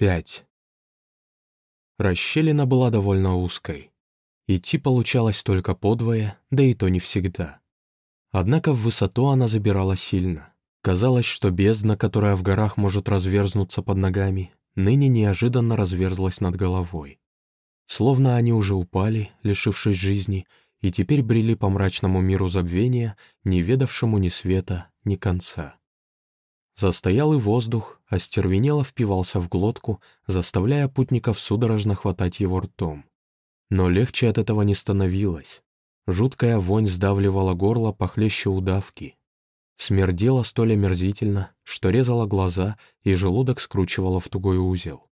5. Расщелина была довольно узкой. Идти получалось только подвое, да и то не всегда. Однако в высоту она забирала сильно. Казалось, что бездна, которая в горах может разверзнуться под ногами, ныне неожиданно разверзлась над головой. Словно они уже упали, лишившись жизни, и теперь брели по мрачному миру забвения, не ведавшему ни света, ни конца. Застоялый воздух остервенело впивался в глотку, заставляя путников судорожно хватать его ртом. Но легче от этого не становилось. Жуткая вонь сдавливала горло похлеще удавки. Смердело столь омерзительно, что резало глаза и желудок скручивало в тугой узел.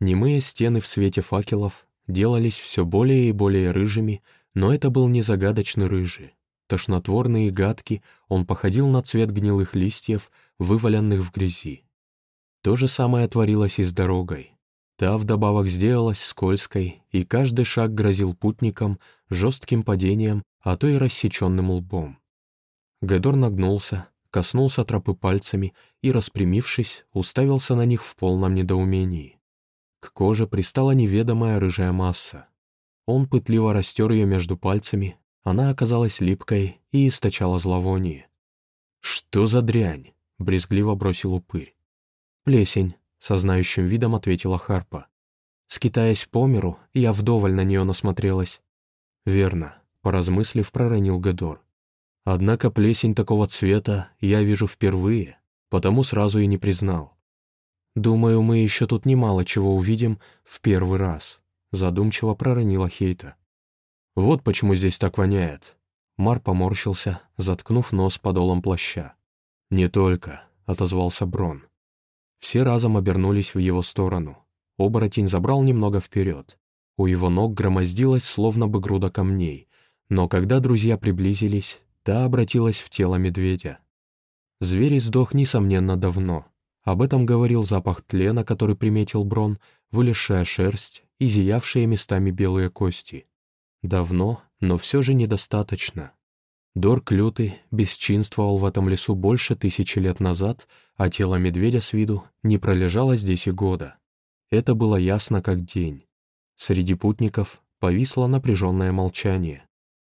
Немые стены в свете факелов делались все более и более рыжими, но это был не загадочный рыжий. Тошнотворный и гадкий, он походил на цвет гнилых листьев, вываленных в грязи. То же самое творилось и с дорогой. Та вдобавок сделалась скользкой, и каждый шаг грозил путникам жестким падением, а то и рассеченным лбом. Гедор нагнулся, коснулся тропы пальцами и, распрямившись, уставился на них в полном недоумении. К коже пристала неведомая рыжая масса. Он пытливо растер ее между пальцами, она оказалась липкой и источала зловоние. «Что за дрянь?» — брезгливо бросил упырь. «Плесень», — со знающим видом ответила Харпа. Скитаясь по миру, я вдоволь на нее насмотрелась. «Верно», — поразмыслив, проронил Гедор. «Однако плесень такого цвета я вижу впервые, потому сразу и не признал. Думаю, мы еще тут немало чего увидим в первый раз», — задумчиво проронила Хейта. «Вот почему здесь так воняет». Мар поморщился, заткнув нос подолом плаща. «Не только», — отозвался Брон. Все разом обернулись в его сторону. Оборотень забрал немного вперед. У его ног громоздилась словно бы груда камней, но когда друзья приблизились, та обратилась в тело медведя. Зверь сдох, несомненно, давно. Об этом говорил запах тлена, который приметил Брон, вылезшая шерсть и зиявшие местами белые кости. Давно, но все же недостаточно. Дорк Лютый бесчинствовал в этом лесу больше тысячи лет назад, а тело медведя с виду не пролежало здесь и года. Это было ясно как день. Среди путников повисло напряженное молчание.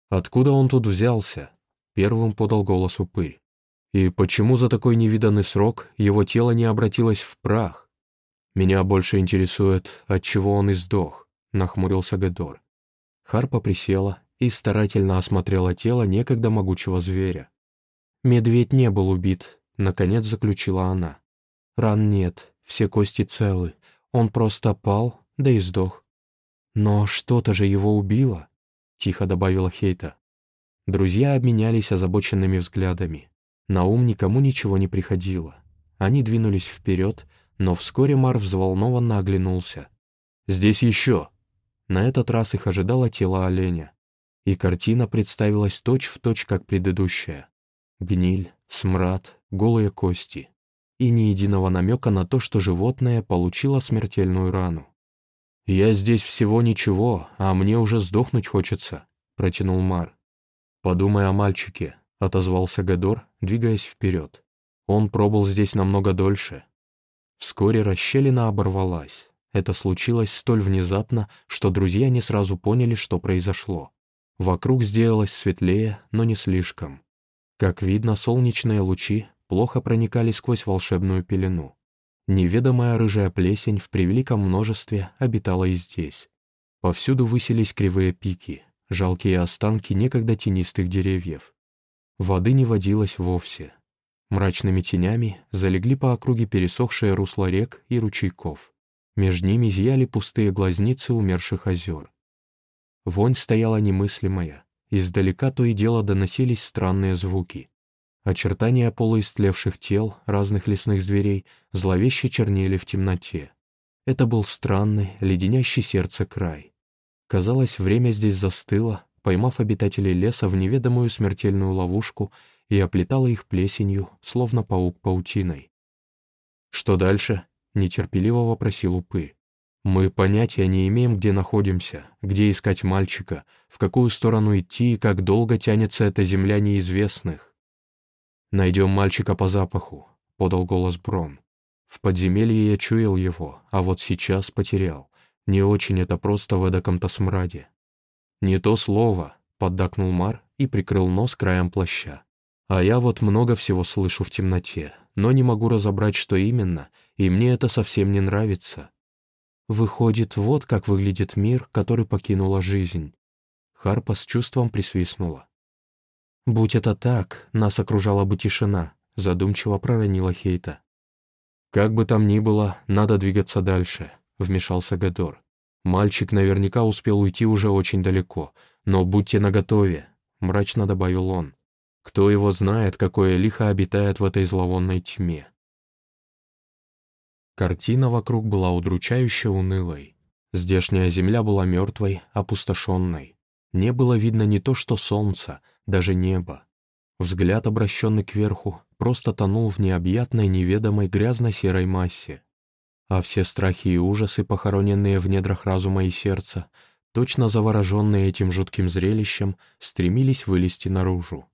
«Откуда он тут взялся?» — первым подал голос упырь. «И почему за такой невиданный срок его тело не обратилось в прах? Меня больше интересует, от чего он издох», — нахмурился Гедор. Харпа присела и старательно осмотрела тело некогда могучего зверя. «Медведь не был убит», — наконец заключила она. «Ран нет, все кости целы. Он просто пал, да и сдох». «Но что-то же его убило», — тихо добавила Хейта. Друзья обменялись озабоченными взглядами. На ум никому ничего не приходило. Они двинулись вперед, но вскоре Мар взволнованно оглянулся. «Здесь еще!» На этот раз их ожидало тело оленя и картина представилась точь-в-точь, точь, как предыдущая. Гниль, смрад, голые кости. И ни единого намека на то, что животное получило смертельную рану. «Я здесь всего ничего, а мне уже сдохнуть хочется», — протянул Мар. «Подумай о мальчике», — отозвался Гадор, двигаясь вперед. «Он пробыл здесь намного дольше». Вскоре расщелина оборвалась. Это случилось столь внезапно, что друзья не сразу поняли, что произошло. Вокруг сделалось светлее, но не слишком. Как видно, солнечные лучи плохо проникали сквозь волшебную пелену. Неведомая рыжая плесень в превеликом множестве обитала и здесь. Повсюду высились кривые пики, жалкие останки некогда тенистых деревьев. Воды не водилось вовсе. Мрачными тенями залегли по округе пересохшие русла рек и ручейков. Между ними зияли пустые глазницы умерших озер. Вонь стояла немыслимая. Издалека то и дело доносились странные звуки. Очертания полуистлевших тел разных лесных зверей зловеще чернели в темноте. Это был странный, леденящий сердце край. Казалось, время здесь застыло, поймав обитателей леса в неведомую смертельную ловушку и оплетало их плесенью, словно паук паутиной. «Что дальше?» — нетерпеливо вопросил упырь. Мы понятия не имеем, где находимся, где искать мальчика, в какую сторону идти и как долго тянется эта земля неизвестных. «Найдем мальчика по запаху», — подал голос Брон. В подземелье я чуял его, а вот сейчас потерял. Не очень это просто в эдаком-то смраде. «Не то слово», — поддакнул Мар и прикрыл нос краем плаща. «А я вот много всего слышу в темноте, но не могу разобрать, что именно, и мне это совсем не нравится». «Выходит, вот как выглядит мир, который покинула жизнь». Харпа с чувством присвистнула. «Будь это так, нас окружала бы тишина», — задумчиво проронила Хейта. «Как бы там ни было, надо двигаться дальше», — вмешался Гадор. «Мальчик наверняка успел уйти уже очень далеко, но будьте наготове», — мрачно добавил он. «Кто его знает, какое лихо обитает в этой зловонной тьме». Картина вокруг была удручающе унылой. Здешняя земля была мертвой, опустошенной. Не было видно не то что солнца, даже неба. Взгляд, обращенный кверху, просто тонул в необъятной, неведомой грязно-серой массе. А все страхи и ужасы, похороненные в недрах разума и сердца, точно завороженные этим жутким зрелищем, стремились вылезти наружу.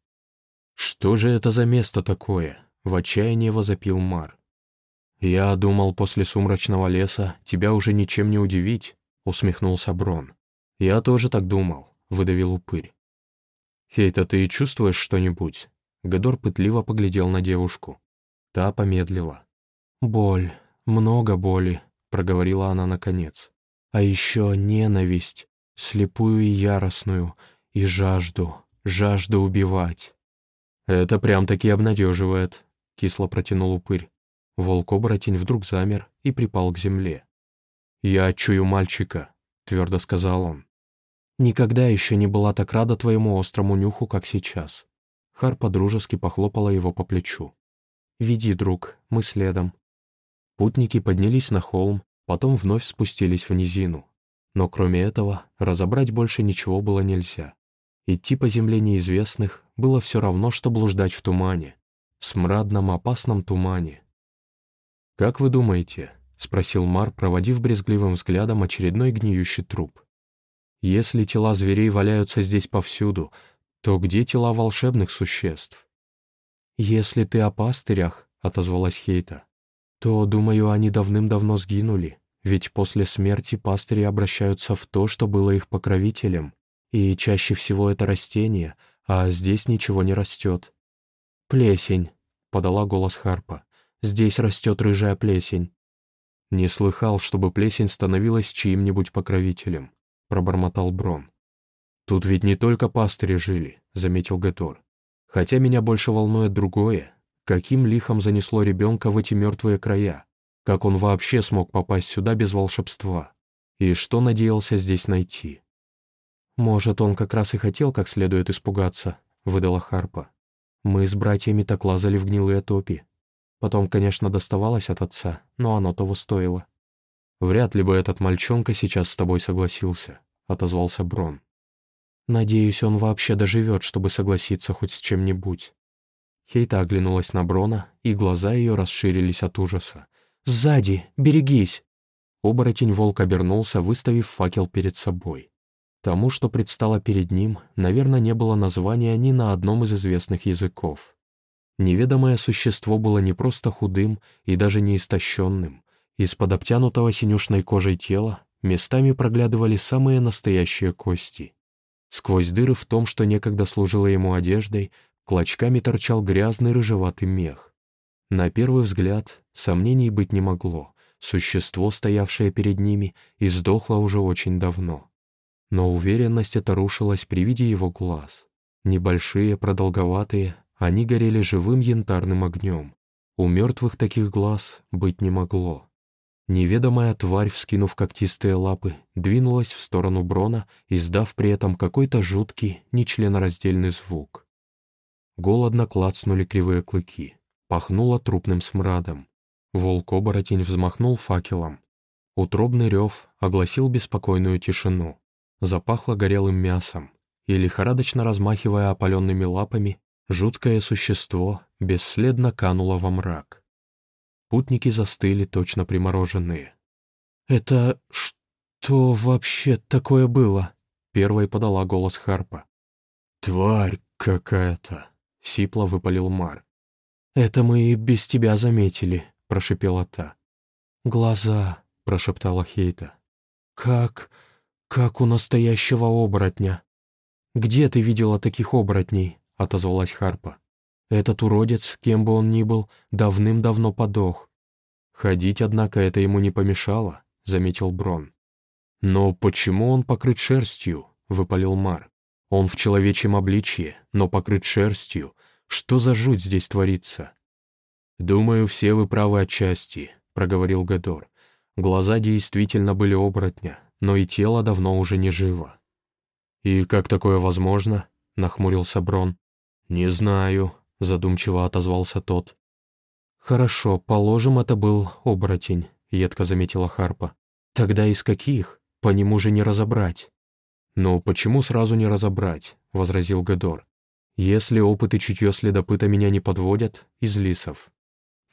«Что же это за место такое?» — в отчаянии возопил Мар. «Я думал, после сумрачного леса тебя уже ничем не удивить», — усмехнулся Брон. «Я тоже так думал», — выдавил упырь. «Хейта, ты чувствуешь что-нибудь?» Гадор пытливо поглядел на девушку. Та помедлила. «Боль, много боли», — проговорила она наконец. «А еще ненависть, слепую и яростную, и жажду, жажду убивать». «Это прям-таки обнадеживает», — кисло протянул упырь. Волк-оборотень вдруг замер и припал к земле. «Я чую мальчика», — твердо сказал он. «Никогда еще не была так рада твоему острому нюху, как сейчас». Хар подружески похлопала его по плечу. «Веди, друг, мы следом». Путники поднялись на холм, потом вновь спустились в низину. Но кроме этого, разобрать больше ничего было нельзя. Идти по земле неизвестных было все равно, что блуждать в тумане. Смрадном опасном тумане, «Как вы думаете?» — спросил Мар, проводив брезгливым взглядом очередной гниющий труп. «Если тела зверей валяются здесь повсюду, то где тела волшебных существ?» «Если ты о пастырях», — отозвалась Хейта, «то, думаю, они давным-давно сгинули, ведь после смерти пастыри обращаются в то, что было их покровителем, и чаще всего это растение, а здесь ничего не растет». «Плесень», — подала голос Харпа. Здесь растет рыжая плесень». «Не слыхал, чтобы плесень становилась чьим-нибудь покровителем», — пробормотал Брон. «Тут ведь не только пастыри жили», — заметил Гетор. «Хотя меня больше волнует другое. Каким лихом занесло ребенка в эти мертвые края? Как он вообще смог попасть сюда без волшебства? И что надеялся здесь найти?» «Может, он как раз и хотел как следует испугаться», — выдала Харпа. «Мы с братьями так лазали в гнилые топи. Потом, конечно, доставалось от отца, но оно того стоило. «Вряд ли бы этот мальчонка сейчас с тобой согласился», — отозвался Брон. «Надеюсь, он вообще доживет, чтобы согласиться хоть с чем-нибудь». Хейта оглянулась на Брона, и глаза ее расширились от ужаса. «Сзади! Берегись!» Оборотень-волк обернулся, выставив факел перед собой. Тому, что предстало перед ним, наверное, не было названия ни на одном из известных языков. Неведомое существо было не просто худым и даже не истощенным. Из-под обтянутого синюшной кожей тела местами проглядывали самые настоящие кости. Сквозь дыры в том, что некогда служило ему одеждой, клочками торчал грязный рыжеватый мех. На первый взгляд сомнений быть не могло. Существо, стоявшее перед ними, издохло уже очень давно. Но уверенность эта рушилась при виде его глаз. Небольшие, продолговатые, они горели живым янтарным огнем. У мертвых таких глаз быть не могло. Неведомая тварь, вскинув когтистые лапы, двинулась в сторону Брона, издав при этом какой-то жуткий, нечленораздельный звук. Голодно клацнули кривые клыки. Пахнуло трупным смрадом. Волк-оборотень взмахнул факелом. Утробный рев огласил беспокойную тишину. Запахло горелым мясом, и, лихорадочно размахивая опаленными лапами, Жуткое существо бесследно кануло во мрак. Путники застыли, точно примороженные. «Это что вообще такое было?» — первой подала голос Харпа. «Тварь какая-то!» — сипло выпалил Мар. «Это мы и без тебя заметили», — прошипела та. «Глаза», — прошептала Хейта. «Как... как у настоящего оборотня». «Где ты видела таких оборотней?» — отозвалась Харпа. «Этот уродец, кем бы он ни был, давным-давно подох». «Ходить, однако, это ему не помешало», — заметил Брон. «Но почему он покрыт шерстью?» — выпалил Мар. «Он в человечьем обличье, но покрыт шерстью. Что за жуть здесь творится?» «Думаю, все вы правы отчасти», — проговорил Гадор. Глаза действительно были оборотня, но и тело давно уже не живо. «И как такое возможно?» — нахмурился Брон. «Не знаю», — задумчиво отозвался тот. «Хорошо, положим, это был оборотень», — едко заметила Харпа. «Тогда из каких? По нему же не разобрать». «Ну, почему сразу не разобрать?» — возразил Гедор. «Если опыт и чутье следопыта меня не подводят, из лисов».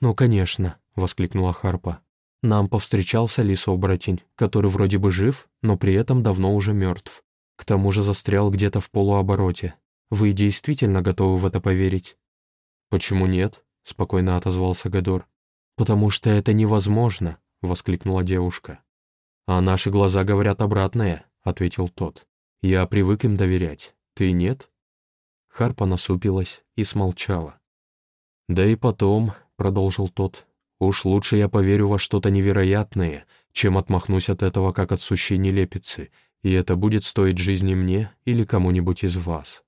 «Ну, конечно», — воскликнула Харпа. «Нам повстречался лис-оборотень, который вроде бы жив, но при этом давно уже мертв. К тому же застрял где-то в полуобороте. Вы действительно готовы в это поверить?» «Почему нет?» — спокойно отозвался Гадор. «Потому что это невозможно», — воскликнула девушка. «А наши глаза говорят обратное», — ответил тот. «Я привык им доверять. Ты нет?» Харпа насупилась и смолчала. «Да и потом», — продолжил тот, — «уж лучше я поверю во что-то невероятное, чем отмахнусь от этого, как от сущей нелепицы, и это будет стоить жизни мне или кому-нибудь из вас.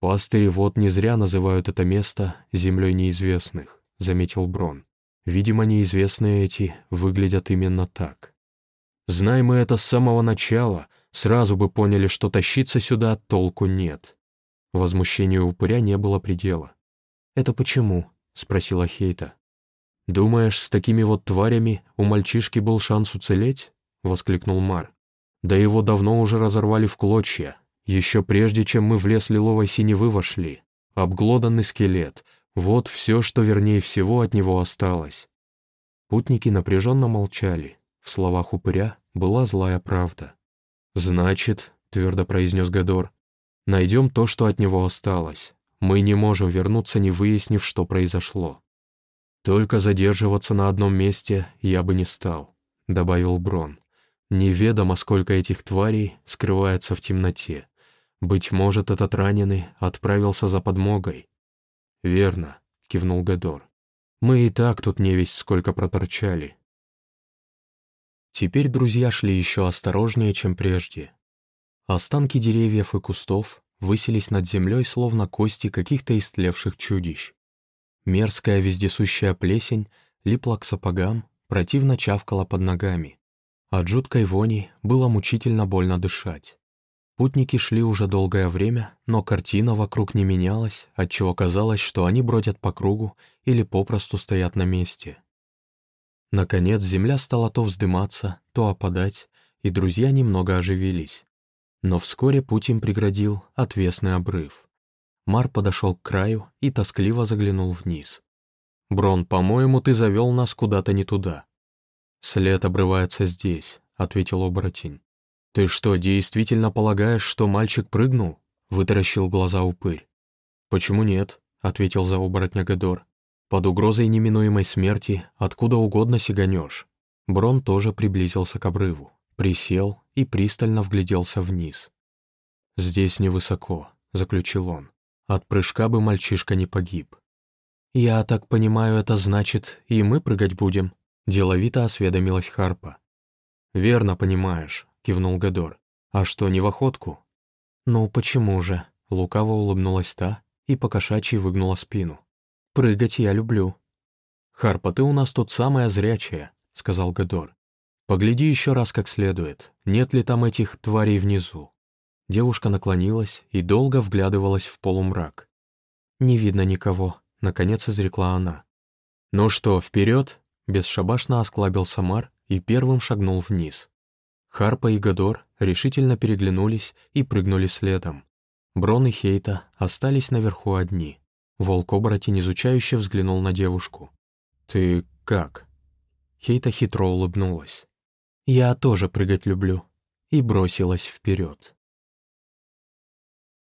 Пастыри вот не зря называют это место землей неизвестных, заметил Брон. Видимо, неизвестные эти выглядят именно так. Знай мы это с самого начала, сразу бы поняли, что тащиться сюда толку нет. Возмущению упыря не было предела. «Это почему?» — спросила Хейта. «Думаешь, с такими вот тварями у мальчишки был шанс уцелеть?» — воскликнул Мар. Да его давно уже разорвали в клочья, еще прежде, чем мы в лес лиловой синевы вошли. Обглоданный скелет — вот все, что вернее всего от него осталось. Путники напряженно молчали. В словах упыря была злая правда. «Значит», — твердо произнес Гадор, — «найдем то, что от него осталось. Мы не можем вернуться, не выяснив, что произошло». «Только задерживаться на одном месте я бы не стал», — добавил Брон. Неведомо, сколько этих тварей скрывается в темноте. Быть может, этот раненый отправился за подмогой. «Верно», — кивнул Гадор. «Мы и так тут не весь сколько проторчали». Теперь друзья шли еще осторожнее, чем прежде. Останки деревьев и кустов высились над землей, словно кости каких-то истлевших чудищ. Мерзкая вездесущая плесень липла к сапогам, противно чавкала под ногами. От жуткой вони было мучительно больно дышать. Путники шли уже долгое время, но картина вокруг не менялась, отчего казалось, что они бродят по кругу или попросту стоят на месте. Наконец земля стала то вздыматься, то опадать, и друзья немного оживились. Но вскоре путь им преградил отвесный обрыв. Мар подошел к краю и тоскливо заглянул вниз. «Брон, по-моему, ты завел нас куда-то не туда», «След обрывается здесь», — ответил оборотень. «Ты что, действительно полагаешь, что мальчик прыгнул?» — вытаращил глаза упырь. «Почему нет?» — ответил за оборотня Гедор. «Под угрозой неминуемой смерти откуда угодно сиганешь». Брон тоже приблизился к обрыву, присел и пристально вгляделся вниз. «Здесь невысоко», — заключил он. «От прыжка бы мальчишка не погиб». «Я так понимаю, это значит, и мы прыгать будем?» Деловито осведомилась Харпа. «Верно понимаешь», — кивнул Гадор. «А что, не в охотку?» «Ну, почему же?» — лукаво улыбнулась та и покошачьи выгнула спину. «Прыгать я люблю». «Харпа, ты у нас тут самая зрячая», — сказал Гадор. «Погляди еще раз как следует, нет ли там этих тварей внизу». Девушка наклонилась и долго вглядывалась в полумрак. «Не видно никого», — наконец изрекла она. «Ну что, вперед?» Бесшабашно осклабился Мар и первым шагнул вниз. Харпа и Гадор решительно переглянулись и прыгнули следом. Брон и Хейта остались наверху одни. Волк-оборотень изучающе взглянул на девушку. «Ты как?» Хейта хитро улыбнулась. «Я тоже прыгать люблю». И бросилась вперед.